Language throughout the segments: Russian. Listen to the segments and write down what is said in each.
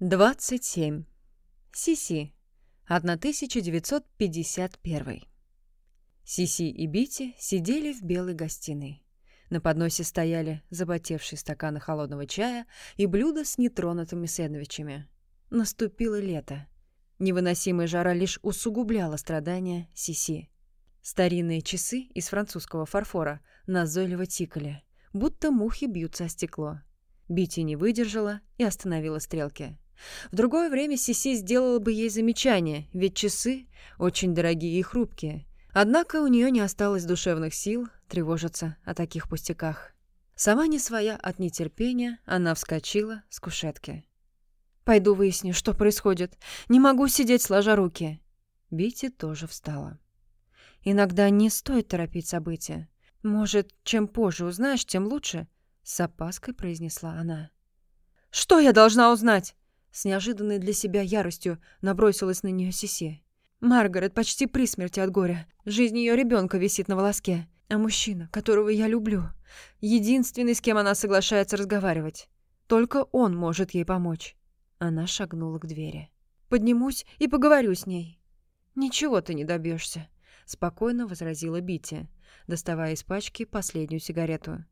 27. Сиси. 1951. Сиси и Бити сидели в белой гостиной. На подносе стояли запотевшие стаканы холодного чая и блюда с нетронутыми сэндвичами. Наступило лето. Невыносимая жара лишь усугубляла страдания Сиси. Старинные часы из французского фарфора назойливо тикали, будто мухи бьются о стекло. Бити не выдержала и остановила стрелки. В другое время Сиси сделала бы ей замечание, ведь часы очень дорогие и хрупкие. Однако у нее не осталось душевных сил тревожиться о таких пустяках. Сама не своя от нетерпения, она вскочила с кушетки. «Пойду выясню, что происходит. Не могу сидеть сложа руки». Бити тоже встала. «Иногда не стоит торопить события. Может, чем позже узнаешь, тем лучше», — с опаской произнесла она. «Что я должна узнать?» С неожиданной для себя яростью набросилась на нее Сиси. Маргарет почти при смерти от горя. Жизнь ее ребенка висит на волоске. А мужчина, которого я люблю, единственный, с кем она соглашается разговаривать. Только он может ей помочь. Она шагнула к двери. Поднимусь и поговорю с ней. Ничего ты не добьешься, спокойно возразила Бити, доставая из пачки последнюю сигарету.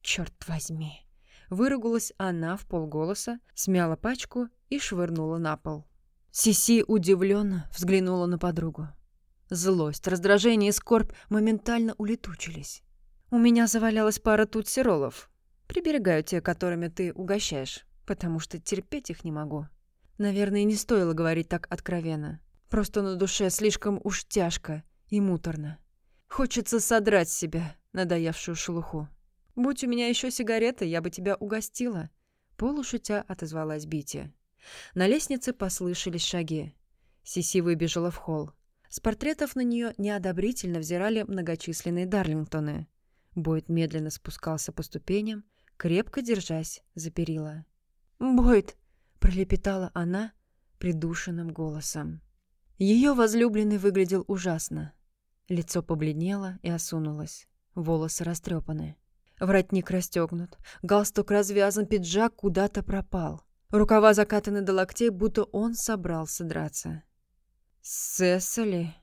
Черт возьми! Выругалась она в полголоса, смяла пачку и швырнула на пол. Сиси удивленно взглянула на подругу. Злость, раздражение и скорбь моментально улетучились. «У меня завалялась пара тутсиролов. Приберегаю те, которыми ты угощаешь, потому что терпеть их не могу. Наверное, не стоило говорить так откровенно. Просто на душе слишком уж тяжко и муторно. Хочется содрать себя надоевшую шелуху. «Будь у меня еще сигареты, я бы тебя угостила», — полушутя отозвалась Бити. На лестнице послышались шаги. Сиси выбежала в холл. С портретов на нее неодобрительно взирали многочисленные Дарлингтоны. Бойд медленно спускался по ступеням, крепко держась за перила. «Бойд!» — пролепетала она придушенным голосом. Ее возлюбленный выглядел ужасно. Лицо побледнело и осунулось. Волосы растрепаны. Воротник расстегнут, галстук развязан, пиджак куда-то пропал. Рукава закатаны до локтей, будто он собрался драться. «Сесали?»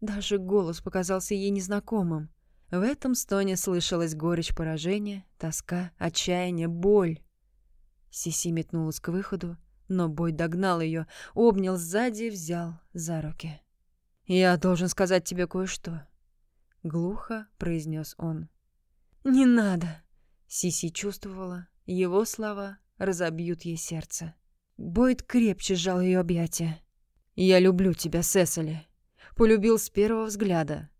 Даже голос показался ей незнакомым. В этом стоне слышалась горечь поражения, тоска, отчаяние, боль. Сиси метнулась к выходу, но бой догнал ее, обнял сзади и взял за руки. «Я должен сказать тебе кое-что», — глухо произнес он. «Не надо!» Сиси чувствовала, его слова разобьют ей сердце. Бойд крепче сжал ее объятия. «Я люблю тебя, Сесали. Полюбил с первого взгляда».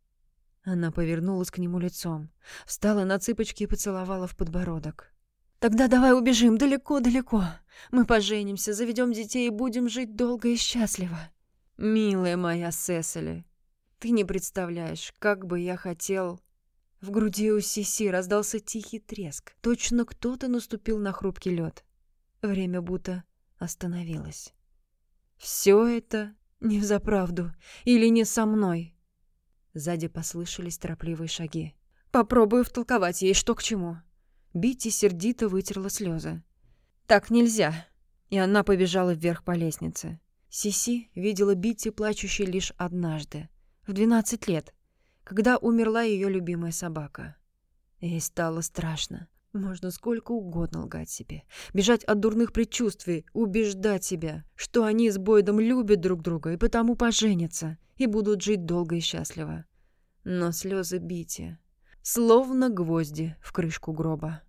Она повернулась к нему лицом, встала на цыпочки и поцеловала в подбородок. «Тогда давай убежим далеко-далеко. Мы поженимся, заведем детей и будем жить долго и счастливо. Милая моя Сесали, ты не представляешь, как бы я хотел...» В груди у Сиси раздался тихий треск. Точно кто-то наступил на хрупкий лед. Время будто остановилось. «Все это не взаправду или не со мной?» Сзади послышались торопливые шаги. «Попробую втолковать ей, что к чему». Бити сердито вытерла слезы. «Так нельзя!» И она побежала вверх по лестнице. Сиси видела Бити плачущей лишь однажды, в двенадцать лет, когда умерла ее любимая собака. Ей стало страшно. Можно сколько угодно лгать себе, бежать от дурных предчувствий, убеждать себя, что они с Бойдом любят друг друга и потому поженятся и будут жить долго и счастливо. Но слезы Бити, словно гвозди в крышку гроба.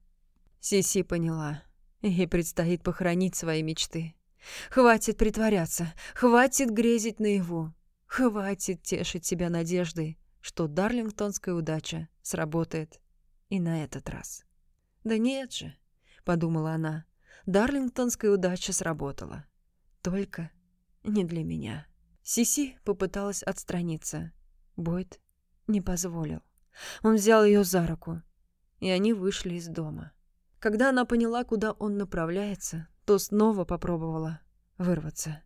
Сиси поняла, ей предстоит похоронить свои мечты. Хватит притворяться, хватит грезить наяву, хватит тешить себя надеждой, что дарлингтонская удача сработает и на этот раз. «Да нет же», — подумала она, — «дарлингтонская удача сработала. Только не для меня». Сиси попыталась отстраниться. Бойд не позволил. Он взял ее за руку, и они вышли из дома. Когда она поняла, куда он направляется, то снова попробовала вырваться.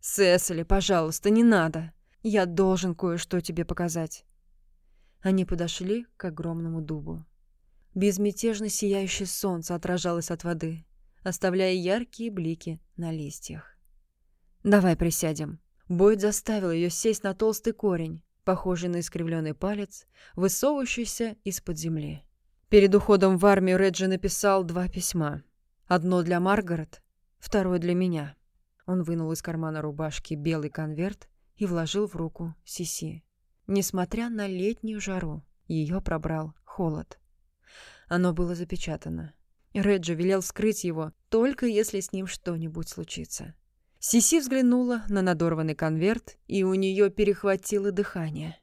«Сесили, пожалуйста, не надо. Я должен кое-что тебе показать». Они подошли к огромному дубу. Безмятежно сияющее солнце отражалось от воды. оставляя яркие блики на листьях. «Давай присядем». Бойд заставил ее сесть на толстый корень, похожий на искривленный палец, высовывающийся из-под земли. Перед уходом в армию Реджи написал два письма. Одно для Маргарет, второе для меня. Он вынул из кармана рубашки белый конверт и вложил в руку Сиси. Несмотря на летнюю жару, ее пробрал холод. Оно было запечатано. Реджи велел вскрыть его, только если с ним что-нибудь случится. Сиси взглянула на надорванный конверт, и у нее перехватило дыхание.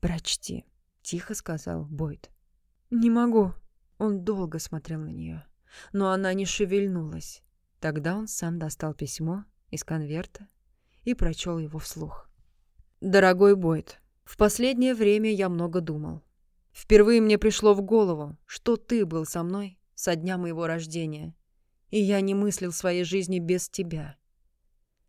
«Прочти», — тихо сказал Бойд. «Не могу». Он долго смотрел на нее, но она не шевельнулась. Тогда он сам достал письмо из конверта и прочел его вслух. «Дорогой Бойд, в последнее время я много думал. Впервые мне пришло в голову, что ты был со мной со дня моего рождения, и я не мыслил своей жизни без тебя.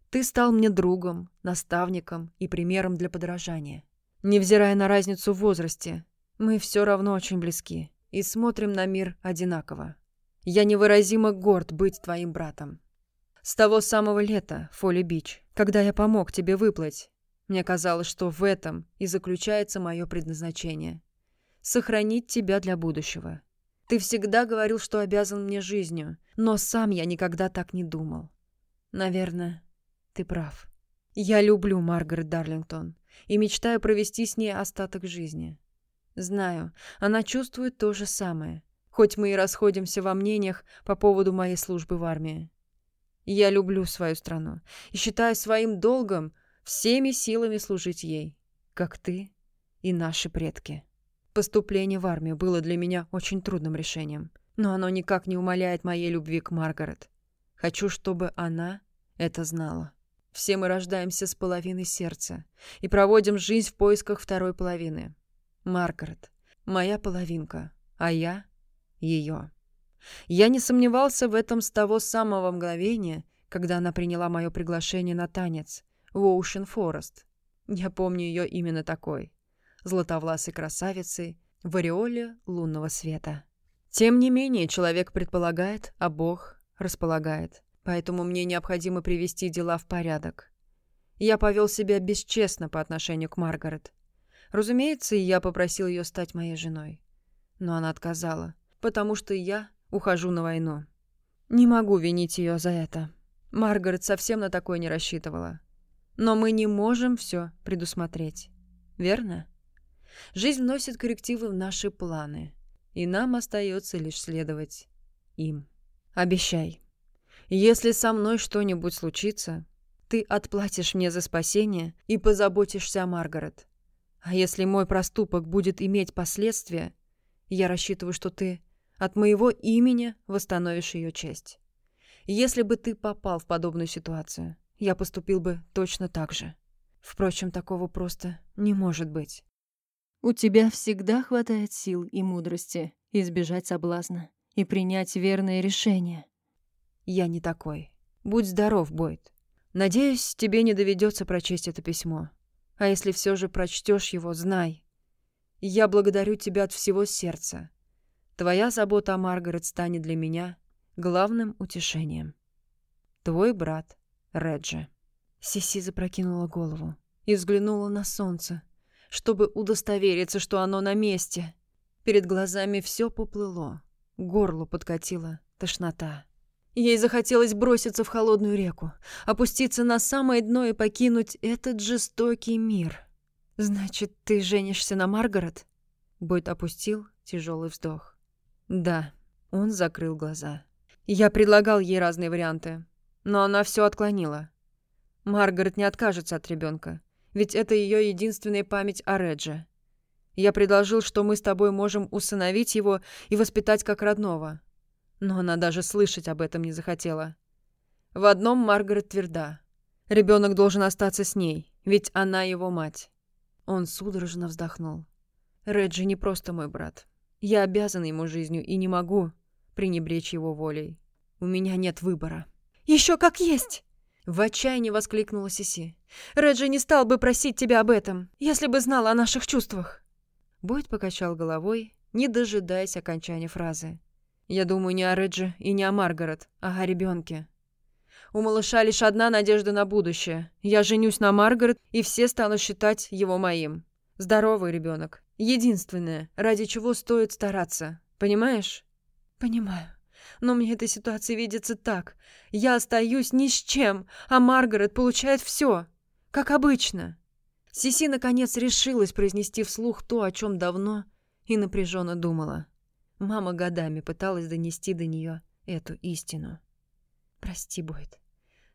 Ты стал мне другом, наставником и примером для подражания. Невзирая на разницу в возрасте, мы все равно очень близки и смотрим на мир одинаково. Я невыразимо горд быть твоим братом. С того самого лета, Фолли-Бич, когда я помог тебе выплыть, мне казалось, что в этом и заключается мое предназначение. Сохранить тебя для будущего. Ты всегда говорил, что обязан мне жизнью, но сам я никогда так не думал. Наверное, ты прав. Я люблю Маргарет Дарлингтон и мечтаю провести с ней остаток жизни. Знаю, она чувствует то же самое, хоть мы и расходимся во мнениях по поводу моей службы в армии. Я люблю свою страну и считаю своим долгом всеми силами служить ей, как ты и наши предки. Поступление в армию было для меня очень трудным решением, но оно никак не умаляет моей любви к Маргарет. Хочу, чтобы она это знала. Все мы рождаемся с половиной сердца и проводим жизнь в поисках второй половины. Маргарет, моя половинка, а я — ее. Я не сомневался в этом с того самого мгновения, когда она приняла мое приглашение на танец в Оушен Форест. Я помню ее именно такой. Златовласой красавицей в ореоле лунного света. Тем не менее, человек предполагает, а Бог располагает. Поэтому мне необходимо привести дела в порядок. Я повел себя бесчестно по отношению к Маргарет. Разумеется, я попросил ее стать моей женой. Но она отказала, потому что я ухожу на войну. Не могу винить ее за это. Маргарет совсем на такое не рассчитывала. Но мы не можем все предусмотреть. Верно? Жизнь вносит коррективы в наши планы, и нам остается лишь следовать им. Обещай, если со мной что-нибудь случится, ты отплатишь мне за спасение и позаботишься о Маргарет. А если мой проступок будет иметь последствия, я рассчитываю, что ты от моего имени восстановишь ее честь. Если бы ты попал в подобную ситуацию, я поступил бы точно так же. Впрочем, такого просто не может быть. У тебя всегда хватает сил и мудрости избежать соблазна и принять верное решение. Я не такой. Будь здоров, Бойд. Надеюсь, тебе не доведется прочесть это письмо. А если все же прочтешь его, знай. Я благодарю тебя от всего сердца. Твоя забота о Маргарет станет для меня главным утешением. Твой брат Реджи. Сиси запрокинула голову и взглянула на солнце, чтобы удостовериться, что оно на месте. Перед глазами все поплыло, горло подкатила тошнота. Ей захотелось броситься в холодную реку, опуститься на самое дно и покинуть этот жестокий мир. «Значит, ты женишься на Маргарет?» Бойд опустил тяжелый вздох. «Да». Он закрыл глаза. Я предлагал ей разные варианты, но она все отклонила. Маргарет не откажется от ребенка, ведь это ее единственная память о Редже. Я предложил, что мы с тобой можем усыновить его и воспитать как родного. Но она даже слышать об этом не захотела. В одном Маргарет тверда. Ребенок должен остаться с ней, ведь она его мать. Он судорожно вздохнул. Реджи не просто мой брат. Я обязан ему жизнью и не могу пренебречь его волей. У меня нет выбора. Еще как есть! В отчаянии воскликнула Сиси. «Реджи не стал бы просить тебя об этом, если бы знал о наших чувствах!» Бойд покачал головой, не дожидаясь окончания фразы. Я думаю не о Реджи и не о Маргарет, а о ребенке. У малыша лишь одна надежда на будущее. Я женюсь на Маргарет, и все станут считать его моим. Здоровый ребенок. Единственное, ради чего стоит стараться. Понимаешь? Понимаю. Но мне эта ситуация видится так. Я остаюсь ни с чем, а Маргарет получает все. Как обычно. Сиси наконец решилась произнести вслух то, о чем давно и напряженно думала. Мама годами пыталась донести до нее эту истину. «Прости, Бойд.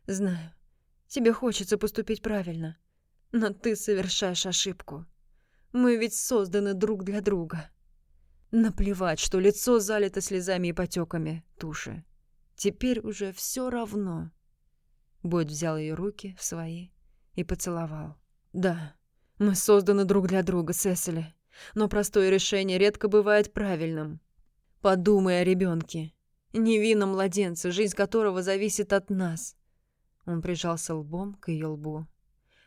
Знаю, тебе хочется поступить правильно, но ты совершаешь ошибку. Мы ведь созданы друг для друга. Наплевать, что лицо залито слезами и потеками туши. Теперь уже все равно». Бойд взял ее руки в свои и поцеловал. Да, мы созданы друг для друга, Сесили. Но простое решение редко бывает правильным. Подумай о ребенке, невинном младенце, жизнь которого зависит от нас. Он прижался лбом к ее лбу.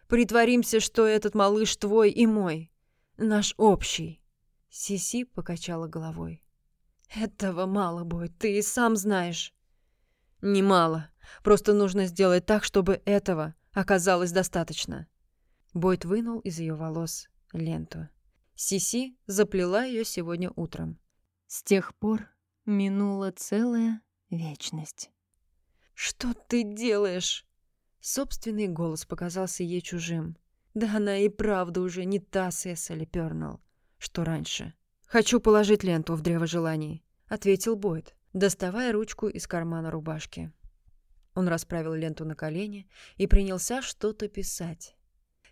Притворимся, что этот малыш твой и мой, наш общий. Сиси покачала головой. Этого мало, Бой, ты и сам знаешь. Немало. Просто нужно сделать так, чтобы этого оказалось достаточно. Бойт вынул из ее волос ленту. Сиси заплела ее сегодня утром. С тех пор минула целая вечность. «Что ты делаешь?» Собственный голос показался ей чужим. Да она и правда уже не та Сесали Пернелл, что раньше. «Хочу положить ленту в древо желаний», — ответил Бойд, доставая ручку из кармана рубашки. Он расправил ленту на колени и принялся что-то писать.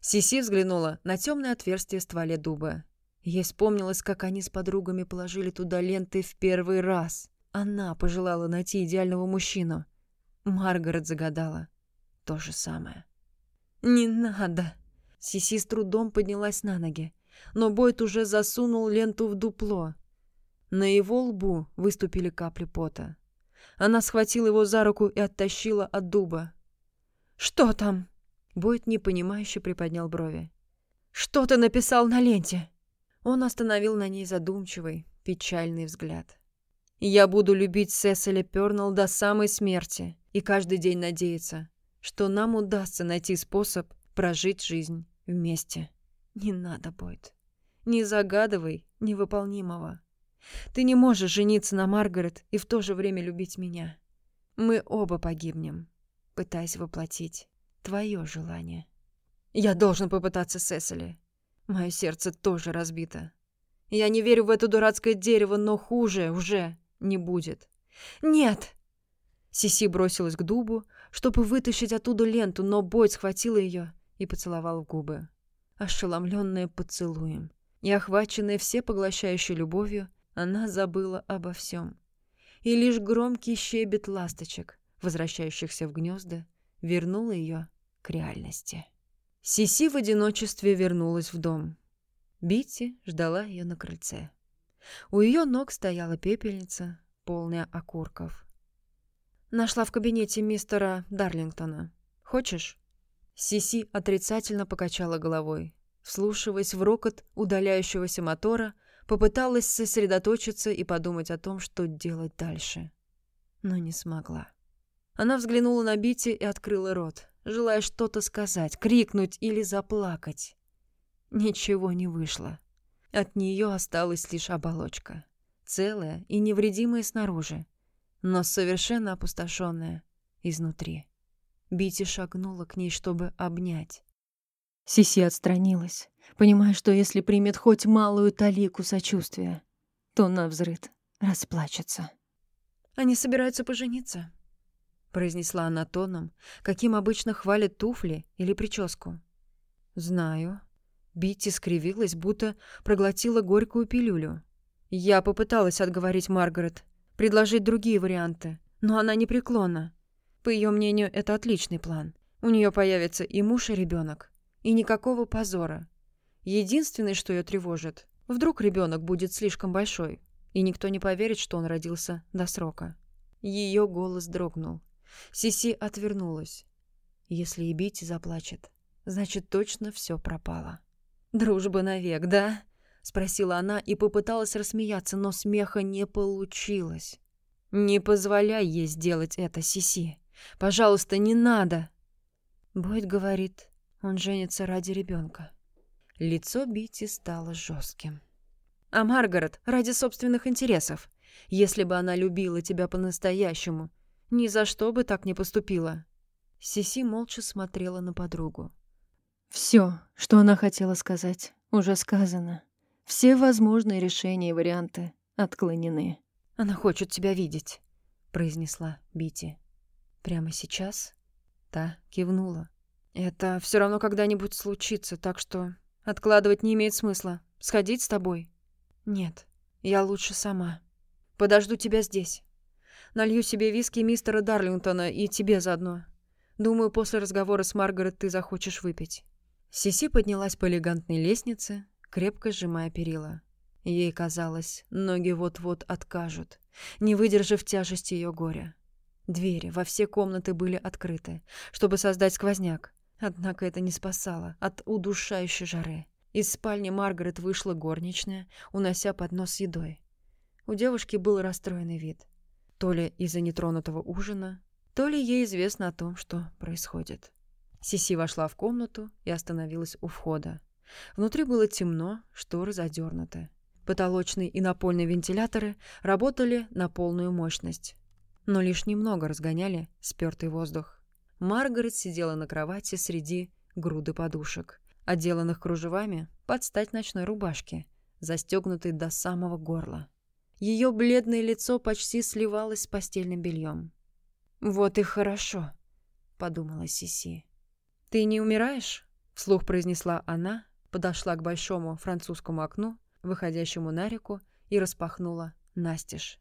Сиси взглянула на темное отверстие стволе дуба. Ей вспомнилось, как они с подругами положили туда ленты в первый раз. Она пожелала найти идеального мужчину. Маргарет загадала то же самое. «Не надо!» Сиси с трудом поднялась на ноги, но Бойт уже засунул ленту в дупло. На его лбу выступили капли пота. Она схватила его за руку и оттащила от дуба. «Что там?» Бойт непонимающе приподнял брови. «Что ты написал на ленте?» Он остановил на ней задумчивый, печальный взгляд. «Я буду любить Сесиля Пёрнелл до самой смерти и каждый день надеяться, что нам удастся найти способ прожить жизнь вместе. Не надо, Бойт. Не загадывай невыполнимого. Ты не можешь жениться на Маргарет и в то же время любить меня. Мы оба погибнем, пытаясь воплотить твое желание. Я должен попытаться, Сесили. Мое сердце тоже разбито. Я не верю в это дурацкое дерево, но хуже уже не будет. Нет! Сиси бросилась к дубу, чтобы вытащить оттуда ленту, но Бойд схватил ее и поцеловал в губы. Ошеломленная поцелуем и охваченная всепоглощающей любовью, она забыла обо всем. И лишь громкий щебет ласточек, возвращающихся в гнезда, вернул ее к реальности. Сиси в одиночестве вернулась в дом. Битти ждала ее на крыльце. У ее ног стояла пепельница, полная окурков. «Нашла в кабинете мистера Дарлингтона. Хочешь?» Сиси отрицательно покачала головой. Вслушиваясь в рокот удаляющегося мотора, попыталась сосредоточиться и подумать о том, что делать дальше. Но не смогла. Она взглянула на Бити и открыла рот желая что-то сказать, крикнуть или заплакать. Ничего не вышло. От нее осталась лишь оболочка. Целая и невредимая снаружи, но совершенно опустошенная изнутри. Бити шагнула к ней, чтобы обнять. Сиси отстранилась, понимая, что если примет хоть малую талику сочувствия, то навзрыд расплачется. «Они собираются пожениться», произнесла она тоном, каким обычно хвалят туфли или прическу. «Знаю». Битти скривилась, будто проглотила горькую пилюлю. Я попыталась отговорить Маргарет, предложить другие варианты, но она непреклонна. По ее мнению, это отличный план. У нее появится и муж, и ребенок. И никакого позора. Единственное, что ее тревожит, вдруг ребенок будет слишком большой, и никто не поверит, что он родился до срока. Ее голос дрогнул. Сиси отвернулась. Если и Бити заплачет, значит, точно все пропало. «Дружба навек, да?» — спросила она и попыталась рассмеяться, но смеха не получилось. Не позволяй ей сделать это, Сиси. Пожалуйста, не надо. Бойд говорит, он женится ради ребенка. Лицо Бити стало жестким. А Маргарет ради собственных интересов. Если бы она любила тебя по-настоящему, ни за что бы так не поступила. Сиси молча смотрела на подругу. Все, что она хотела сказать, уже сказано. Все возможные решения и варианты отклонены. «Она хочет тебя видеть», — произнесла Бити. «Прямо сейчас?» Та кивнула. «Это все равно когда-нибудь случится, так что откладывать не имеет смысла. Сходить с тобой?» «Нет, я лучше сама. Подожду тебя здесь. Налью себе виски мистера Дарлингтона и тебе заодно. Думаю, после разговора с Маргарет ты захочешь выпить». Сиси поднялась по элегантной лестнице, крепко сжимая перила. Ей казалось, ноги вот-вот откажут, не выдержав тяжести ее горя. Двери во все комнаты были открыты, чтобы создать сквозняк. Однако это не спасало от удушающей жары. Из спальни Маргарет вышла горничная, унося поднос с едой. У девушки был расстроенный вид. То ли из-за нетронутого ужина, то ли ей известно о том, что происходит. Сиси вошла в комнату и остановилась у входа. Внутри было темно, шторы задернуты. Потолочные и напольные вентиляторы работали на полную мощность, но лишь немного разгоняли спертый воздух. Маргарет сидела на кровати среди груды подушек, отделанных кружевами под стать ночной рубашке, застегнутой до самого горла. Ее бледное лицо почти сливалось с постельным бельем. «Вот и хорошо», — подумала Сиси. «Ты не умираешь?» — вслух произнесла она, подошла к большому французскому окну выходящему на реку, и распахнула настежь.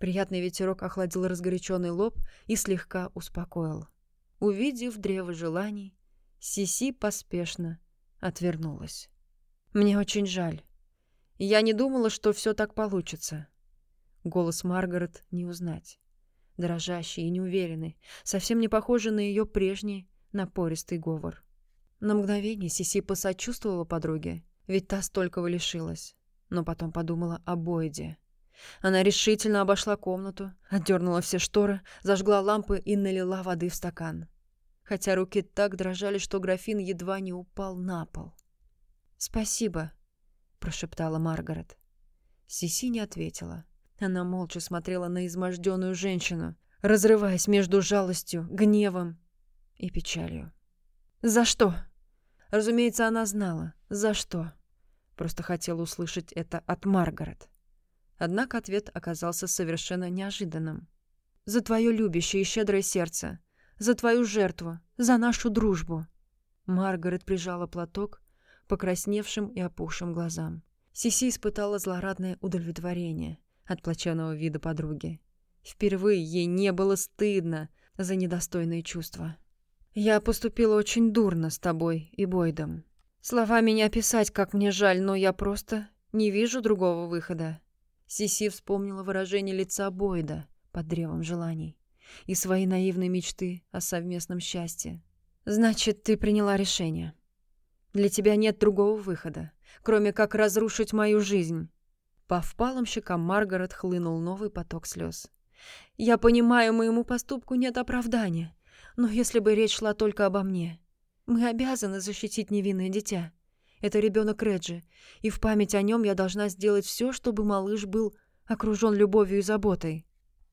Приятный ветерок охладил разгоряченный лоб и слегка успокоил. Увидев древо желаний, Сиси поспешно отвернулась. «Мне очень жаль. Я не думала, что все так получится». Голос Маргарет не узнать. Дрожащий и неуверенный, совсем не похожий на ее прежний напористый говор. На мгновение Сиси посочувствовала подруге ведь та столького лишилась. Но потом подумала о Бойде. Она решительно обошла комнату, отдернула все шторы, зажгла лампы и налила воды в стакан. Хотя руки так дрожали, что графин едва не упал на пол. «Спасибо», — прошептала Маргарет. Сиси не ответила. Она молча смотрела на изможденную женщину, разрываясь между жалостью, гневом и печалью. «За что?» Разумеется, она знала, за что. Просто хотела услышать это от Маргарет. Однако ответ оказался совершенно неожиданным. «За твое любящее и щедрое сердце, за твою жертву, за нашу дружбу». Маргарет прижала платок покрасневшим и опухшим глазам. Сиси испытала злорадное удовлетворение от плачевного вида подруги. Впервые ей не было стыдно за недостойные чувства. «Я поступила очень дурно с тобой и Бойдом», Словами не описать, как мне жаль, но я просто не вижу другого выхода. Сиси вспомнила выражение лица Бойда под древом желаний и свои наивные мечты о совместном счастье. «Значит, ты приняла решение. Для тебя нет другого выхода, кроме как разрушить мою жизнь». По впалым щекам Маргарет хлынул новый поток слез. «Я понимаю, моему поступку нет оправдания, но если бы речь шла только обо мне, мы обязаны защитить невинное дитя. Это ребенок Реджи, и в память о нем я должна сделать все, чтобы малыш был окружен любовью и заботой.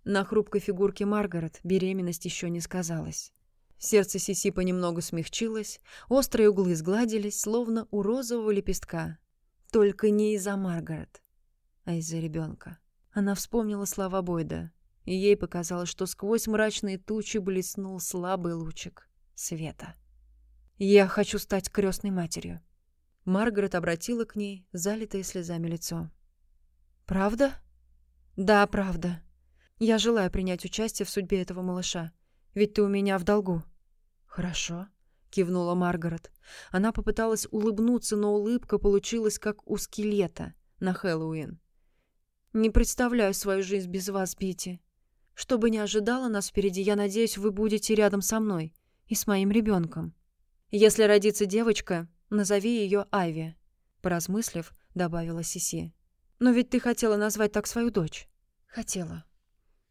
На хрупкой фигурке Маргарет беременность еще не сказалась. Сердце Сиси понемногу смягчилось, острые углы сгладились, словно у розового лепестка. Только не из-за Маргарет, а из-за ребенка. Она вспомнила слова Бойда, и ей показалось, что сквозь мрачные тучи блеснул слабый лучик света. «Я хочу стать крестной матерью». Маргарет обратила к ней залитое слезами лицо. «Правда?» «Да, правда. Я желаю принять участие в судьбе этого малыша. Ведь ты у меня в долгу». «Хорошо», — кивнула Маргарет. Она попыталась улыбнуться, но улыбка получилась как у скелета на Хэллоуин. «Не представляю свою жизнь без вас, Бити. Что бы ни ожидало нас впереди, я надеюсь, вы будете рядом со мной и с моим ребенком. «Если родится девочка, назови ее Айви», — поразмыслив, добавила Сиси. «Но ведь ты хотела назвать так свою дочь». «Хотела.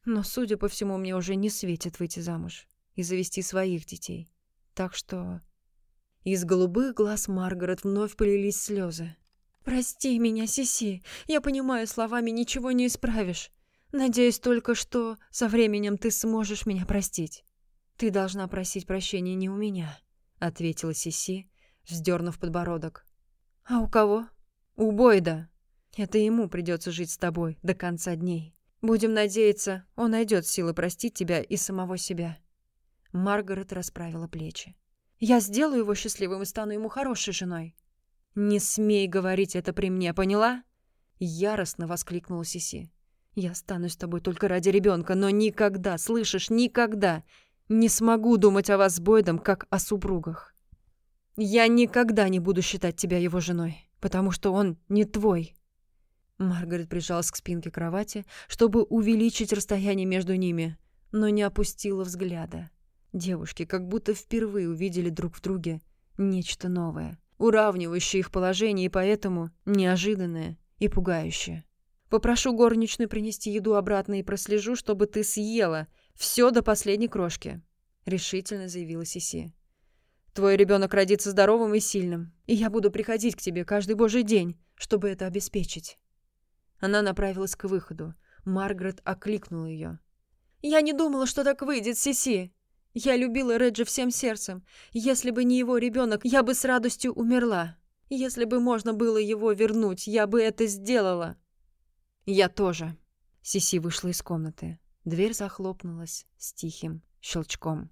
Но, судя по всему, мне уже не светит выйти замуж и завести своих детей. Так что... Из голубых глаз Маргарет вновь полились слезы. «Прости меня, Сиси. Я понимаю, словами ничего не исправишь. Надеюсь только, что со временем ты сможешь меня простить». «Ты должна просить прощения не у меня», — ответила Сиси, вздернув подбородок. «А у кого?» «У Бойда. Это ему придется жить с тобой до конца дней. Будем надеяться, он найдет силы простить тебя и самого себя». Маргарет расправила плечи. «Я сделаю его счастливым и стану ему хорошей женой». «Не смей говорить это при мне, поняла?» Яростно воскликнула Сиси. «Я останусь с тобой только ради ребенка, но никогда, слышишь, никогда не смогу думать о вас с Бойдом, как о супругах. Я никогда не буду считать тебя его женой, потому что он не твой». Маргарет прижалась к спинке кровати, чтобы увеличить расстояние между ними, но не опустила взгляда. Девушки как будто впервые увидели друг в друге нечто новое, уравнивающее их положение и поэтому неожиданное и пугающее. «Попрошу горничную принести еду обратно и прослежу, чтобы ты съела все до последней крошки», — решительно заявила Сиси. «Твой ребенок родится здоровым и сильным, и я буду приходить к тебе каждый божий день, чтобы это обеспечить». Она направилась к выходу. Маргарет окликнула ее. «Я не думала, что так выйдет, Сиси. Я любила Реджи всем сердцем. Если бы не его ребенок, я бы с радостью умерла. Если бы можно было его вернуть, я бы это сделала». «Я тоже». Сиси вышла из комнаты. Дверь захлопнулась с тихим щелчком.